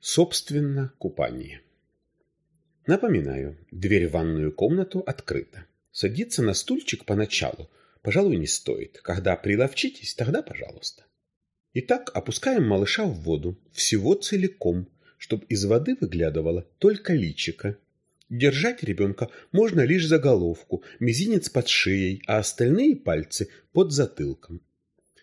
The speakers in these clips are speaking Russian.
Собственно, купание. Напоминаю, дверь в ванную комнату открыта. Садиться на стульчик поначалу, пожалуй, не стоит. Когда приловчитесь, тогда пожалуйста. Итак, опускаем малыша в воду, всего целиком, чтобы из воды выглядывало только личико. Держать ребенка можно лишь за головку, мизинец под шеей, а остальные пальцы под затылком.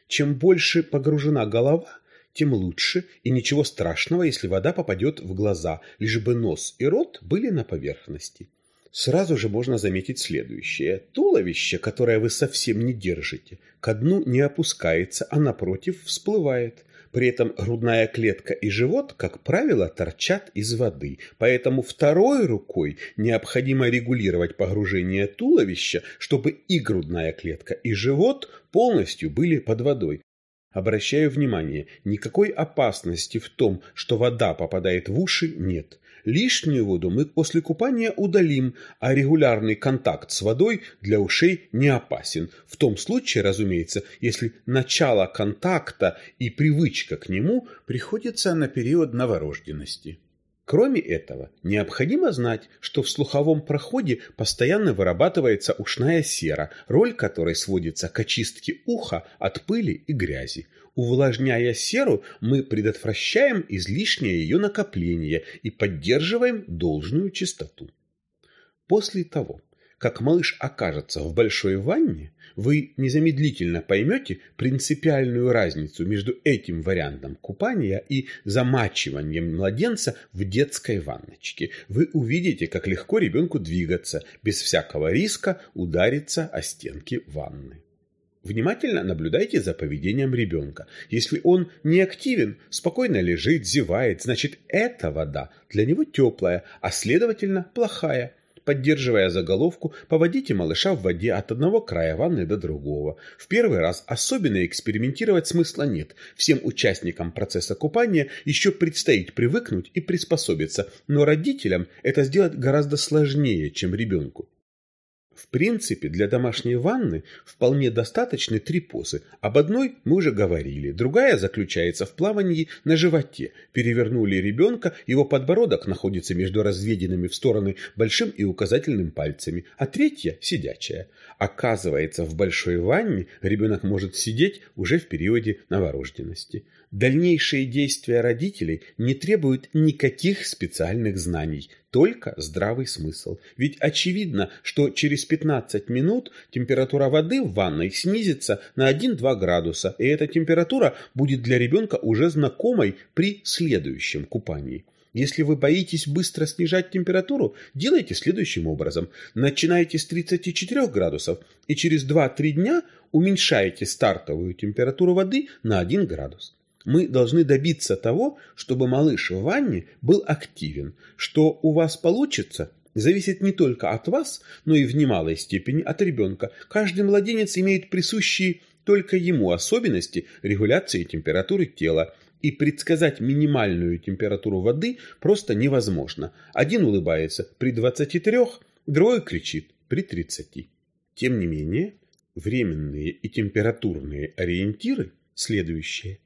Чем больше погружена голова, тем лучше, и ничего страшного, если вода попадет в глаза, лишь бы нос и рот были на поверхности. Сразу же можно заметить следующее. Туловище, которое вы совсем не держите, ко дну не опускается, а напротив всплывает. При этом грудная клетка и живот, как правило, торчат из воды, поэтому второй рукой необходимо регулировать погружение туловища, чтобы и грудная клетка, и живот полностью были под водой. Обращаю внимание, никакой опасности в том, что вода попадает в уши, нет. Лишнюю воду мы после купания удалим, а регулярный контакт с водой для ушей не опасен. В том случае, разумеется, если начало контакта и привычка к нему приходится на период новорожденности. Кроме этого, необходимо знать, что в слуховом проходе постоянно вырабатывается ушная сера, роль которой сводится к очистке уха от пыли и грязи. Увлажняя серу, мы предотвращаем излишнее ее накопление и поддерживаем должную чистоту. После того, как малыш окажется в большой ванне, вы незамедлительно поймете принципиальную разницу между этим вариантом купания и замачиванием младенца в детской ванночке. Вы увидите, как легко ребенку двигаться, без всякого риска удариться о стенки ванны. Внимательно наблюдайте за поведением ребенка. Если он не активен, спокойно лежит, зевает, значит эта вода для него теплая, а следовательно плохая. Поддерживая заголовку, поводите малыша в воде от одного края ванны до другого. В первый раз особенно экспериментировать смысла нет. Всем участникам процесса купания еще предстоит привыкнуть и приспособиться, но родителям это сделать гораздо сложнее, чем ребенку. В принципе, для домашней ванны вполне достаточны три позы. Об одной мы уже говорили, другая заключается в плавании на животе. Перевернули ребенка, его подбородок находится между разведенными в стороны большим и указательным пальцами, а третья – сидячая. Оказывается, в большой ванне ребенок может сидеть уже в периоде новорожденности. Дальнейшие действия родителей не требуют никаких специальных знаний, только здравый смысл. Ведь очевидно, что через 15 минут температура воды в ванной снизится на 1-2 градуса, и эта температура будет для ребенка уже знакомой при следующем купании. Если вы боитесь быстро снижать температуру, делайте следующим образом. Начинайте с 34 градусов и через 2-3 дня уменьшаете стартовую температуру воды на 1 градус мы должны добиться того, чтобы малыш в ванне был активен. Что у вас получится, зависит не только от вас, но и в немалой степени от ребенка. Каждый младенец имеет присущие только ему особенности регуляции температуры тела, и предсказать минимальную температуру воды просто невозможно. Один улыбается при 23, другой кричит при 30. Тем не менее, временные и температурные ориентиры следующие.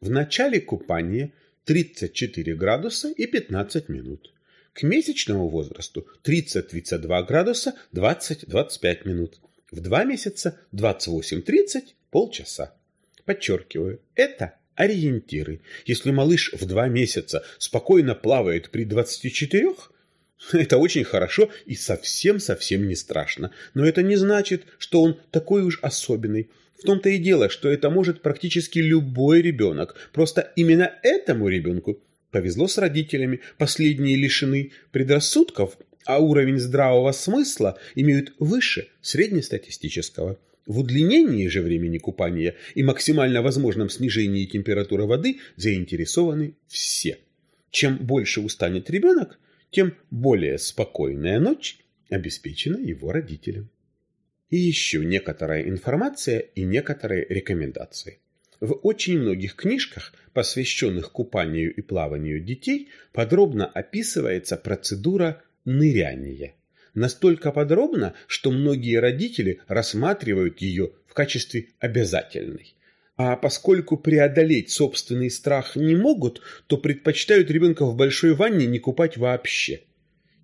В начале купания 34 градуса и 15 минут. К месячному возрасту 30-32 градуса 20-25 минут. В 2 месяца 28-30 полчаса. Подчеркиваю, это ориентиры. Если малыш в 2 месяца спокойно плавает при 24, это очень хорошо и совсем-совсем не страшно. Но это не значит, что он такой уж особенный. В том-то и дело, что это может практически любой ребенок. Просто именно этому ребенку повезло с родителями. Последние лишены предрассудков, а уровень здравого смысла имеют выше среднестатистического. В удлинении же времени купания и максимально возможном снижении температуры воды заинтересованы все. Чем больше устанет ребенок, тем более спокойная ночь обеспечена его родителям и еще некоторая информация и некоторые рекомендации. В очень многих книжках, посвященных купанию и плаванию детей, подробно описывается процедура ныряния. Настолько подробно, что многие родители рассматривают ее в качестве обязательной. А поскольку преодолеть собственный страх не могут, то предпочитают ребенка в большой ванне не купать вообще.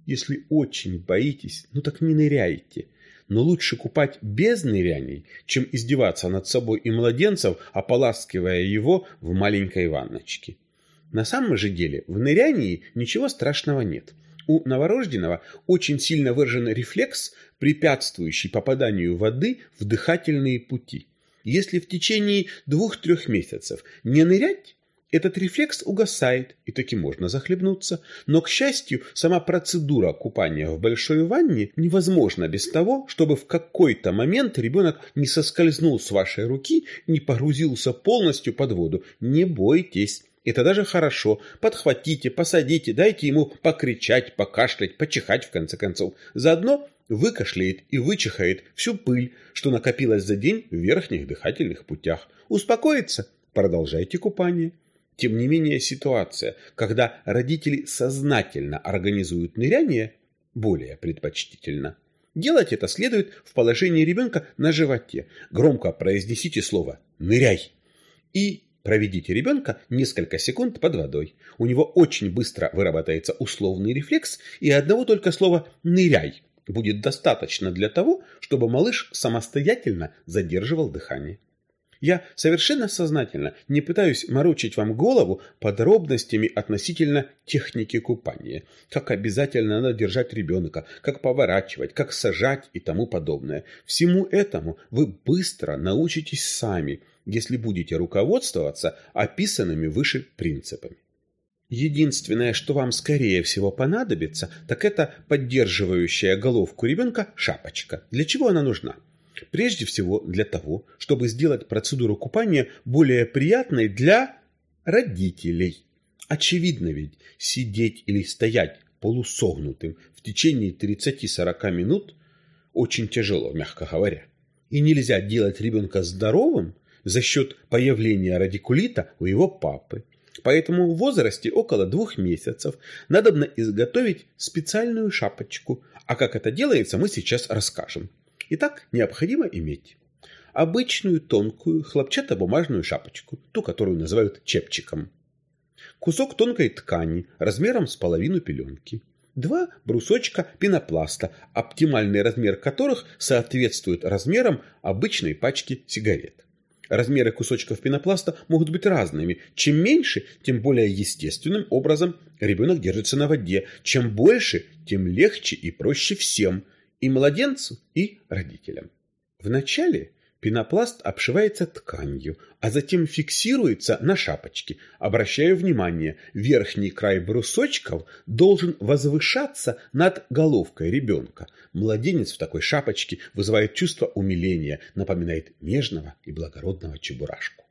Если очень боитесь, ну так не ныряйте. Но лучше купать без ныряний, чем издеваться над собой и младенцем, ополаскивая его в маленькой ванночке. На самом же деле в нырянии ничего страшного нет. У новорожденного очень сильно выражен рефлекс, препятствующий попаданию воды в дыхательные пути. Если в течение двух-трех месяцев не нырять, этот рефлекс угасает, и таки можно захлебнуться. Но, к счастью, сама процедура купания в большой ванне невозможна без того, чтобы в какой-то момент ребенок не соскользнул с вашей руки, не погрузился полностью под воду. Не бойтесь. Это даже хорошо. Подхватите, посадите, дайте ему покричать, покашлять, почихать в конце концов. Заодно выкашляет и вычихает всю пыль, что накопилась за день в верхних дыхательных путях. Успокоится? Продолжайте купание. Тем не менее, ситуация, когда родители сознательно организуют ныряние, более предпочтительна. Делать это следует в положении ребенка на животе. Громко произнесите слово «ныряй» и проведите ребенка несколько секунд под водой. У него очень быстро выработается условный рефлекс, и одного только слова «ныряй» будет достаточно для того, чтобы малыш самостоятельно задерживал дыхание. Я совершенно сознательно не пытаюсь морочить вам голову подробностями относительно техники купания, как обязательно надо держать ребенка, как поворачивать, как сажать и тому подобное. Всему этому вы быстро научитесь сами, если будете руководствоваться описанными выше принципами. Единственное, что вам скорее всего понадобится, так это поддерживающая головку ребенка шапочка. Для чего она нужна? Прежде всего для того, чтобы сделать процедуру купания более приятной для родителей. Очевидно ведь, сидеть или стоять полусогнутым в течение 30-40 минут очень тяжело, мягко говоря. И нельзя делать ребенка здоровым за счет появления радикулита у его папы. Поэтому в возрасте около двух месяцев надо изготовить специальную шапочку, а как это делается, мы сейчас расскажем. Итак, необходимо иметь обычную тонкую хлопчатобумажную шапочку, ту, которую называют чепчиком, кусок тонкой ткани размером с половину пеленки, два брусочка пенопласта, оптимальный размер которых соответствует размерам обычной пачки сигарет. Размеры кусочков пенопласта могут быть разными. Чем меньше, тем более естественным образом ребенок держится на воде. Чем больше, тем легче и проще всем – и младенцу, и родителям. Вначале пенопласт обшивается тканью, а затем фиксируется на шапочке. Обращаю внимание, верхний край брусочков должен возвышаться над головкой ребенка. Младенец в такой шапочке вызывает чувство умиления, напоминает нежного и благородного чебурашку.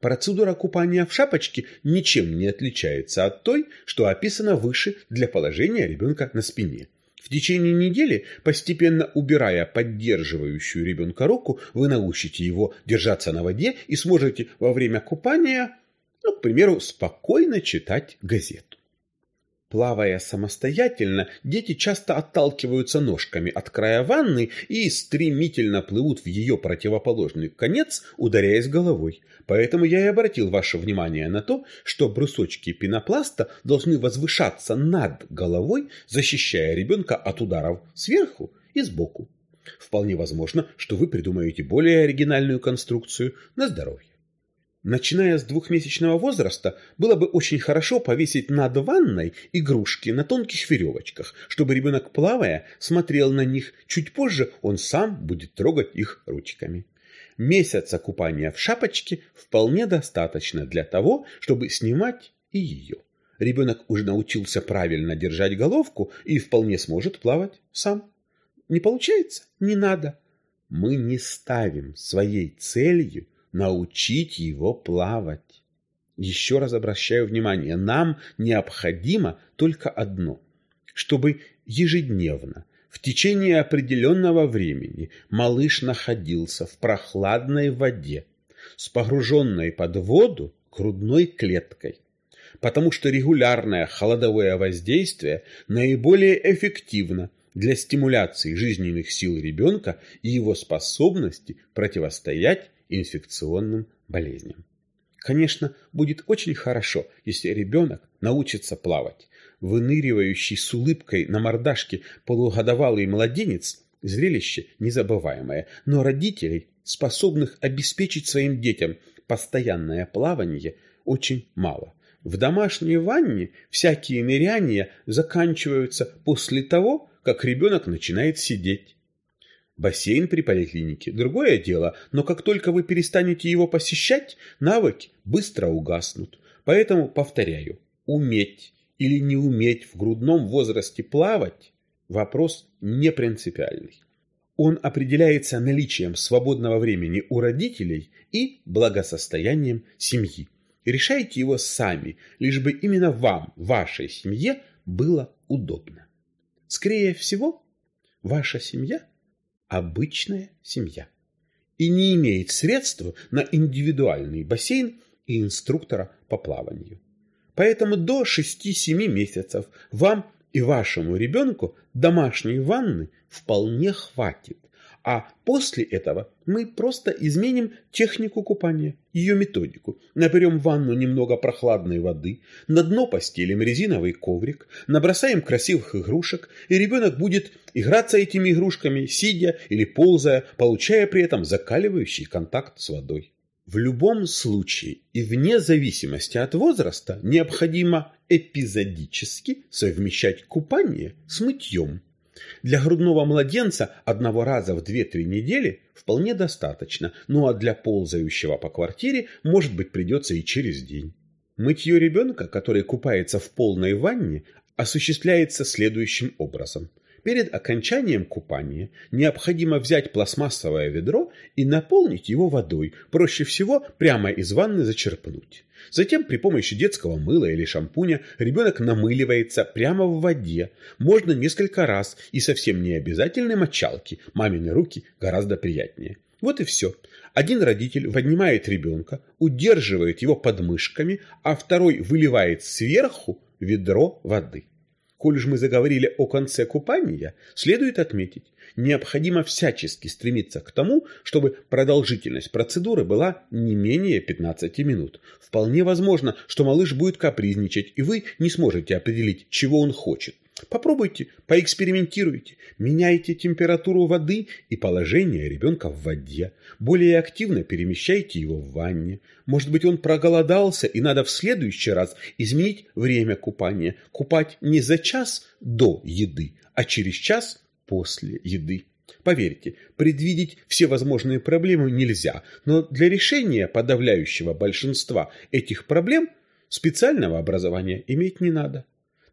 Процедура купания в шапочке ничем не отличается от той, что описано выше для положения ребенка на спине. В течение недели, постепенно убирая поддерживающую ребенка руку, вы научите его держаться на воде и сможете во время купания, ну, к примеру, спокойно читать газету. Плавая самостоятельно, дети часто отталкиваются ножками от края ванны и стремительно плывут в ее противоположный конец, ударяясь головой. Поэтому я и обратил ваше внимание на то, что брусочки пенопласта должны возвышаться над головой, защищая ребенка от ударов сверху и сбоку. Вполне возможно, что вы придумаете более оригинальную конструкцию на здоровье. Начиная с двухмесячного возраста, было бы очень хорошо повесить над ванной игрушки на тонких веревочках, чтобы ребенок, плавая, смотрел на них. Чуть позже он сам будет трогать их ручками. Месяца купания в шапочке вполне достаточно для того, чтобы снимать и ее. Ребенок уже научился правильно держать головку и вполне сможет плавать сам. Не получается? Не надо. Мы не ставим своей целью научить его плавать. Еще раз обращаю внимание, нам необходимо только одно, чтобы ежедневно, в течение определенного времени, малыш находился в прохладной воде с погруженной под воду грудной клеткой, потому что регулярное холодовое воздействие наиболее эффективно для стимуляции жизненных сил ребенка и его способности противостоять инфекционным болезням. Конечно, будет очень хорошо, если ребенок научится плавать. Выныривающий с улыбкой на мордашке полугодовалый младенец – зрелище незабываемое, но родителей, способных обеспечить своим детям постоянное плавание, очень мало. В домашней ванне всякие ныряния заканчиваются после того, как ребенок начинает сидеть. Бассейн при поликлинике – другое дело, но как только вы перестанете его посещать, навыки быстро угаснут. Поэтому, повторяю, уметь или не уметь в грудном возрасте плавать – вопрос не принципиальный. Он определяется наличием свободного времени у родителей и благосостоянием семьи. Решайте его сами, лишь бы именно вам, вашей семье, было удобно. Скорее всего, ваша семья – обычная семья и не имеет средств на индивидуальный бассейн и инструктора по плаванию. Поэтому до 6-7 месяцев вам и вашему ребенку домашней ванны вполне хватит. А после этого мы просто изменим технику купания, ее методику. Наберем в ванну немного прохладной воды, на дно постелим резиновый коврик, набросаем красивых игрушек, и ребенок будет играться этими игрушками, сидя или ползая, получая при этом закаливающий контакт с водой. В любом случае и вне зависимости от возраста необходимо эпизодически совмещать купание с мытьем. Для грудного младенца одного раза в 2-3 недели вполне достаточно, ну а для ползающего по квартире, может быть, придется и через день. Мытье ребенка, который купается в полной ванне, осуществляется следующим образом – Перед окончанием купания необходимо взять пластмассовое ведро и наполнить его водой, проще всего прямо из ванны зачерпнуть. Затем при помощи детского мыла или шампуня ребенок намыливается прямо в воде, можно несколько раз и совсем не обязательно мочалки, мамины руки гораздо приятнее. Вот и все. Один родитель поднимает ребенка, удерживает его под мышками, а второй выливает сверху ведро воды. Коль же мы заговорили о конце купания, следует отметить, необходимо всячески стремиться к тому, чтобы продолжительность процедуры была не менее 15 минут. Вполне возможно, что малыш будет капризничать, и вы не сможете определить, чего он хочет. Попробуйте, поэкспериментируйте, меняйте температуру воды и положение ребенка в воде. Более активно перемещайте его в ванне. Может быть, он проголодался, и надо в следующий раз изменить время купания. Купать не за час до еды, а через час после еды. Поверьте, предвидеть все возможные проблемы нельзя, но для решения подавляющего большинства этих проблем специального образования иметь не надо.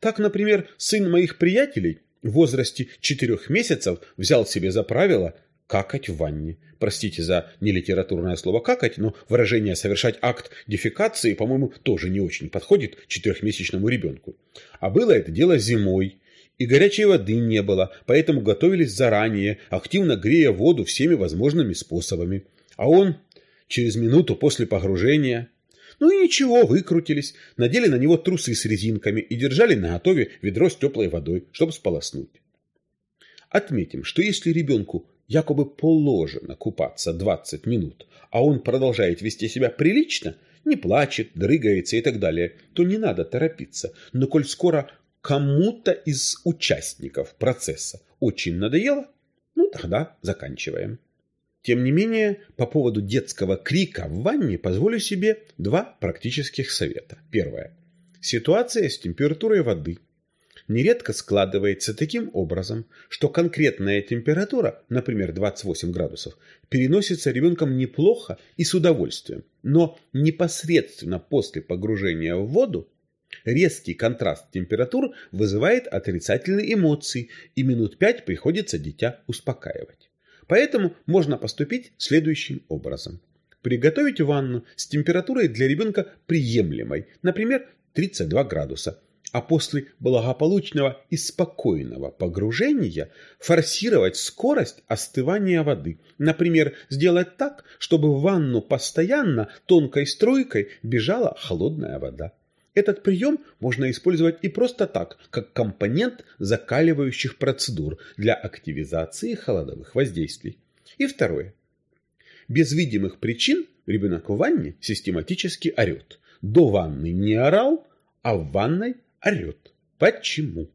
Так, например, сын моих приятелей в возрасте четырех месяцев взял себе за правило какать в ванне. Простите за нелитературное слово «какать», но выражение «совершать акт дефекации», по-моему, тоже не очень подходит четырехмесячному ребенку. А было это дело зимой, и горячей воды не было, поэтому готовились заранее, активно грея воду всеми возможными способами. А он через минуту после погружения ну и ничего, выкрутились, надели на него трусы с резинками и держали на готове ведро с теплой водой, чтобы сполоснуть. Отметим, что если ребенку якобы положено купаться 20 минут, а он продолжает вести себя прилично, не плачет, дрыгается и так далее, то не надо торопиться. Но коль скоро кому-то из участников процесса очень надоело, ну тогда заканчиваем. Тем не менее, по поводу детского крика в ванне позволю себе два практических совета. Первое. Ситуация с температурой воды нередко складывается таким образом, что конкретная температура, например, 28 градусов, переносится ребенком неплохо и с удовольствием, но непосредственно после погружения в воду резкий контраст температур вызывает отрицательные эмоции, и минут пять приходится дитя успокаивать. Поэтому можно поступить следующим образом. Приготовить ванну с температурой для ребенка приемлемой, например, 32 градуса, а после благополучного и спокойного погружения форсировать скорость остывания воды. Например, сделать так, чтобы в ванну постоянно тонкой струйкой бежала холодная вода. Этот прием можно использовать и просто так, как компонент закаливающих процедур для активизации холодовых воздействий. И второе. Без видимых причин Ребенок в ванне систематически орет. До ванны не орал, а в ванной орет. Почему?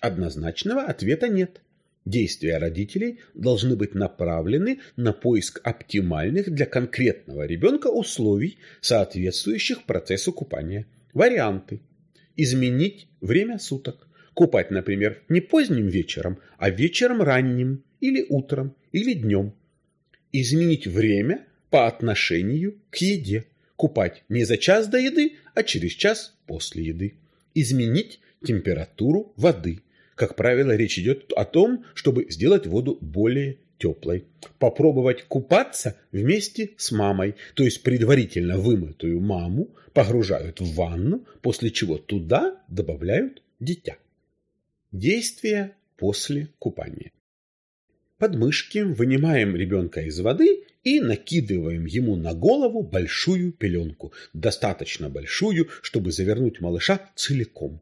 Однозначного ответа нет. Действия родителей должны быть направлены на поиск оптимальных для конкретного ребенка условий, соответствующих процессу купания. Варианты. Изменить время суток. Купать, например, не поздним вечером, а вечером ранним, или утром, или днем. Изменить время по отношению к еде. Купать не за час до еды, а через час после еды. Изменить температуру воды. Как правило, речь идет о том, чтобы сделать воду более теплой. Попробовать купаться вместе с мамой, то есть предварительно вымытую маму погружают в ванну, после чего туда добавляют дитя. Действия после купания. Под мышки вынимаем ребенка из воды и накидываем ему на голову большую пеленку, достаточно большую, чтобы завернуть малыша целиком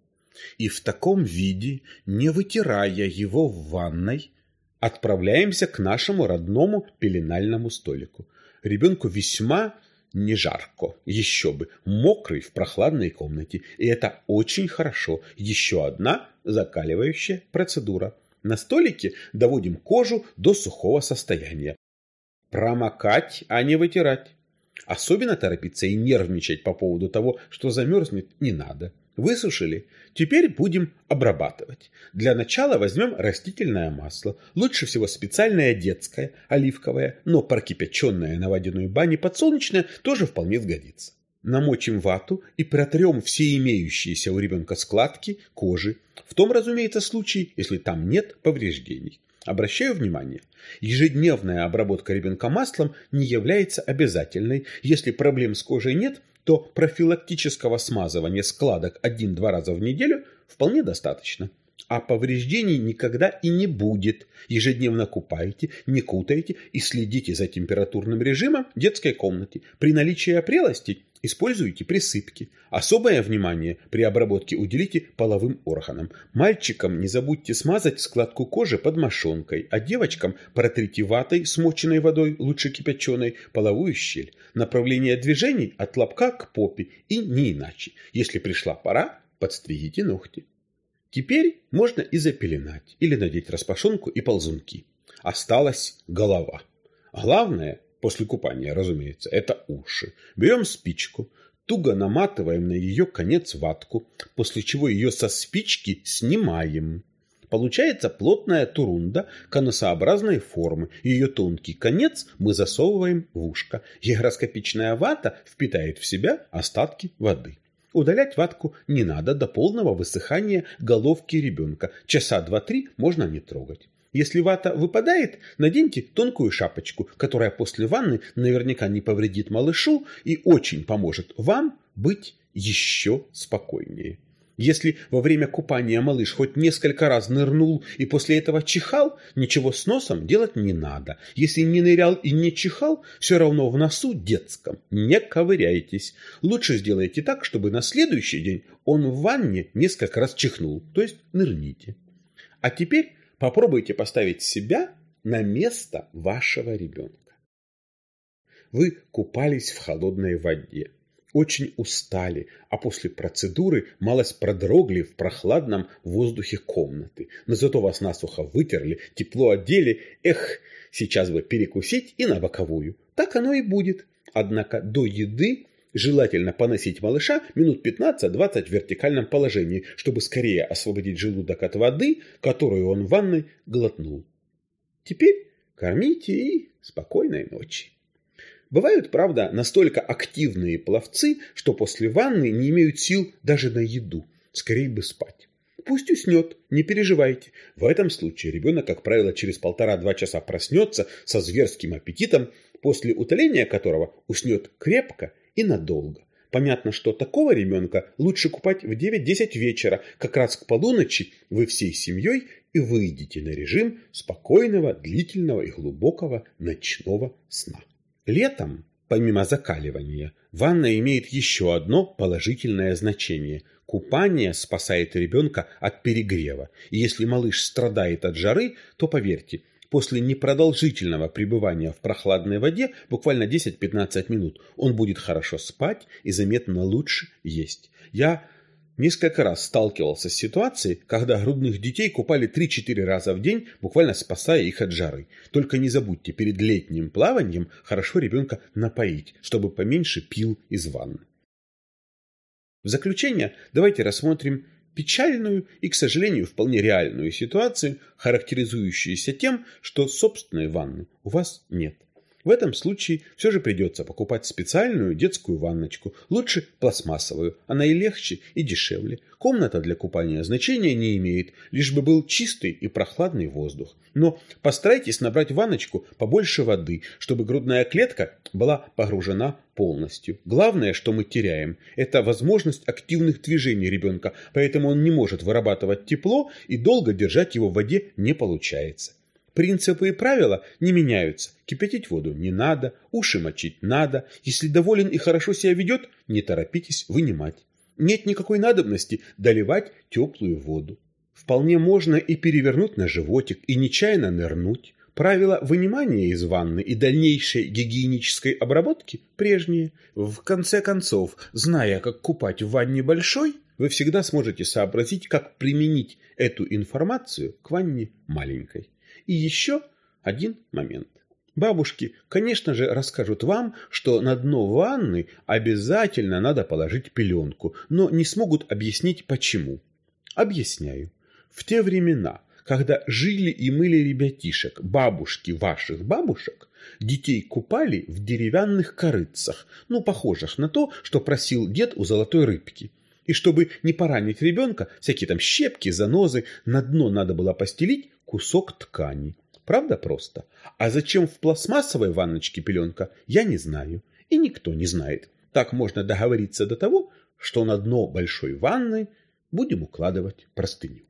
и в таком виде, не вытирая его в ванной, отправляемся к нашему родному пеленальному столику. Ребенку весьма не жарко, еще бы, мокрый в прохладной комнате, и это очень хорошо. Еще одна закаливающая процедура. На столике доводим кожу до сухого состояния. Промокать, а не вытирать. Особенно торопиться и нервничать по поводу того, что замерзнет, не надо. Высушили. Теперь будем обрабатывать. Для начала возьмем растительное масло. Лучше всего специальное детское, оливковое, но прокипяченное на водяной бане подсолнечное тоже вполне сгодится. Намочим вату и протрем все имеющиеся у ребенка складки кожи. В том, разумеется, случае, если там нет повреждений. Обращаю внимание, ежедневная обработка ребенка маслом не является обязательной. Если проблем с кожей нет, то профилактического смазывания складок один-два раза в неделю вполне достаточно. А повреждений никогда и не будет. Ежедневно купайте, не кутайте и следите за температурным режимом детской комнате. При наличии опрелости используйте присыпки. Особое внимание при обработке уделите половым органам. Мальчикам не забудьте смазать складку кожи под мошонкой, а девочкам протрите ватой, смоченной водой, лучше кипяченой, половую щель. Направление движений от лобка к попе и не иначе. Если пришла пора, подстригите ногти. Теперь можно и запеленать, или надеть распашонку и ползунки. Осталась голова. Главное, после купания, разумеется, это уши. Берем спичку, туго наматываем на ее конец ватку, после чего ее со спички снимаем. Получается плотная турунда конусообразной формы. Ее тонкий конец мы засовываем в ушко. Гигроскопичная вата впитает в себя остатки воды. Удалять ватку не надо до полного высыхания головки ребенка. Часа два-три можно не трогать. Если вата выпадает, наденьте тонкую шапочку, которая после ванны наверняка не повредит малышу и очень поможет вам быть еще спокойнее. Если во время купания малыш хоть несколько раз нырнул и после этого чихал, ничего с носом делать не надо. Если не нырял и не чихал, все равно в носу детском. Не ковыряйтесь. Лучше сделайте так, чтобы на следующий день он в ванне несколько раз чихнул, то есть нырните. А теперь попробуйте поставить себя на место вашего ребенка. Вы купались в холодной воде очень устали, а после процедуры малость продрогли в прохладном воздухе комнаты. Но зато вас насухо вытерли, тепло одели. Эх, сейчас бы перекусить и на боковую. Так оно и будет. Однако до еды желательно поносить малыша минут 15-20 в вертикальном положении, чтобы скорее освободить желудок от воды, которую он в ванной глотнул. Теперь кормите и спокойной ночи. Бывают, правда, настолько активные пловцы, что после ванны не имеют сил даже на еду. Скорее бы спать. Пусть уснет, не переживайте. В этом случае ребенок, как правило, через полтора-два часа проснется со зверским аппетитом, после утоления которого уснет крепко и надолго. Понятно, что такого ребенка лучше купать в 9-10 вечера, как раз к полуночи вы всей семьей и выйдете на режим спокойного, длительного и глубокого ночного сна. Летом, помимо закаливания, ванна имеет еще одно положительное значение. Купание спасает ребенка от перегрева. И если малыш страдает от жары, то поверьте, после непродолжительного пребывания в прохладной воде, буквально 10-15 минут, он будет хорошо спать и заметно лучше есть. Я несколько раз сталкивался с ситуацией, когда грудных детей купали 3-4 раза в день, буквально спасая их от жары. Только не забудьте перед летним плаванием хорошо ребенка напоить, чтобы поменьше пил из ванны. В заключение давайте рассмотрим печальную и, к сожалению, вполне реальную ситуацию, характеризующуюся тем, что собственной ванны у вас нет. В этом случае все же придется покупать специальную детскую ванночку, лучше пластмассовую, она и легче, и дешевле. Комната для купания значения не имеет, лишь бы был чистый и прохладный воздух. Но постарайтесь набрать ванночку побольше воды, чтобы грудная клетка была погружена полностью. Главное, что мы теряем, это возможность активных движений ребенка, поэтому он не может вырабатывать тепло и долго держать его в воде не получается. Принципы и правила не меняются. Кипятить воду не надо, уши мочить надо. Если доволен и хорошо себя ведет, не торопитесь вынимать. Нет никакой надобности доливать теплую воду. Вполне можно и перевернуть на животик, и нечаянно нырнуть. Правила вынимания из ванны и дальнейшей гигиенической обработки прежние. В конце концов, зная, как купать в ванне большой, вы всегда сможете сообразить, как применить эту информацию к ванне маленькой. И еще один момент. Бабушки, конечно же, расскажут вам, что на дно ванны обязательно надо положить пеленку, но не смогут объяснить почему. Объясняю. В те времена, когда жили и мыли ребятишек, бабушки ваших бабушек, детей купали в деревянных корыцах, ну, похожих на то, что просил дед у золотой рыбки. И чтобы не поранить ребенка, всякие там щепки, занозы, на дно надо было постелить кусок ткани. Правда просто? А зачем в пластмассовой ванночке пеленка, я не знаю. И никто не знает. Так можно договориться до того, что на дно большой ванны будем укладывать простыню.